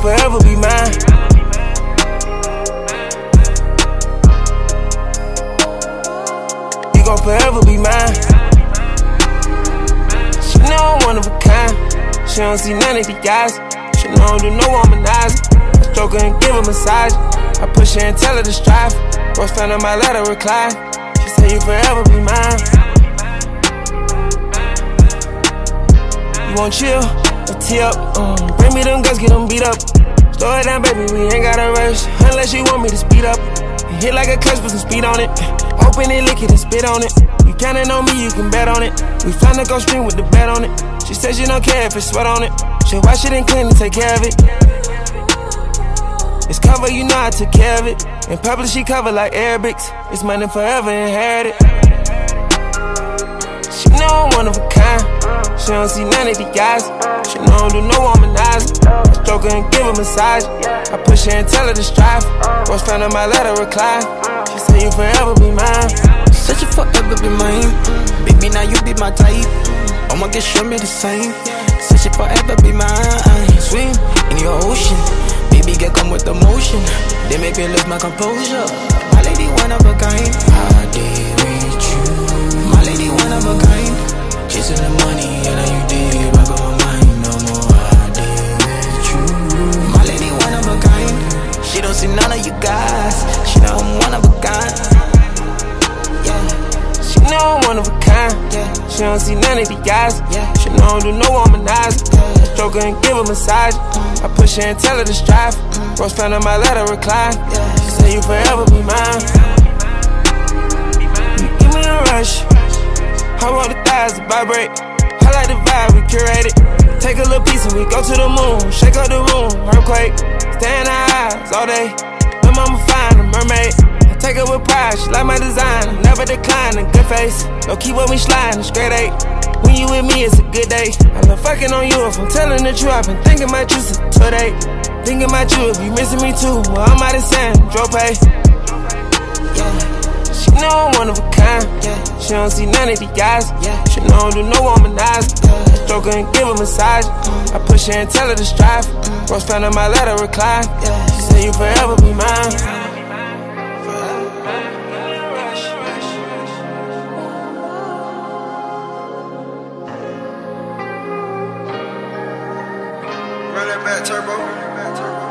forever be mine. You gon' forever be mine. She know I'm one of a kind. She don't see none of the guys. She know do no womanizing. I stroke her and give her massage. I push her and tell her to strive. Roast down on my letter recline. She say you forever be mine. You want chill? A tee up. Bring me them guns, get them beat up. Slow it down, baby, we ain't gotta rush. Unless you want me to speed up. Hit like a clutch, put some speed on it. Open it, lick it, and spit on it. You counting on me, you can bet on it. We finna go stream with the bet on it. She says she don't care if it's sweat on it. She wash it and clean and take care of it. It's cover, you know I took care of it. In public, she cover like Arabics. It's money forever inherited. She don't see none of the guys. She don't do no womanizing. I stroke her and give her massage. I push her and tell her to strive. Roast down on my letter recline. She say you forever be mine. Said you forever be mine. Baby, now you be my type. I'ma get show me the same. Said you forever be mine. Swim in your ocean. Baby, get come with the motion. They make me lose my composure. My lady, one of a kind. She don't see none of you guys. She know I'm one of a kind. Yeah. She know I'm one of a kind. Yeah. She don't see none of the guys. She know I don't do no womanizing. I stroke her and give her massage. Mm. I push her and tell her to strive. Roast down on my letter recline. Yeah. She say you forever be mine. You give me a rush. I want the thighs to vibrate. I like the vibe, we curate it. Take a little piece and we go to the moon. Shake up the room, earthquake. Stay in her eyes all day. My mama fine, a mermaid. I take her with pride, she like my design. Never decline, a good face. No keep when we sliding, straight eight. When you with me, it's a good day. I love fucking on you if I'm telling the truth. I've been thinking about you since today. Thinking about you if you missing me too. Well, I'm out of San Tropez. She know I'm one of a kind. She don't see none of the guys. She know I do no womanizing. I stroke her and give her massage. I push her and tell her to strive. Roast down on my letter recline. She say you forever be mine. Run that back, turbo.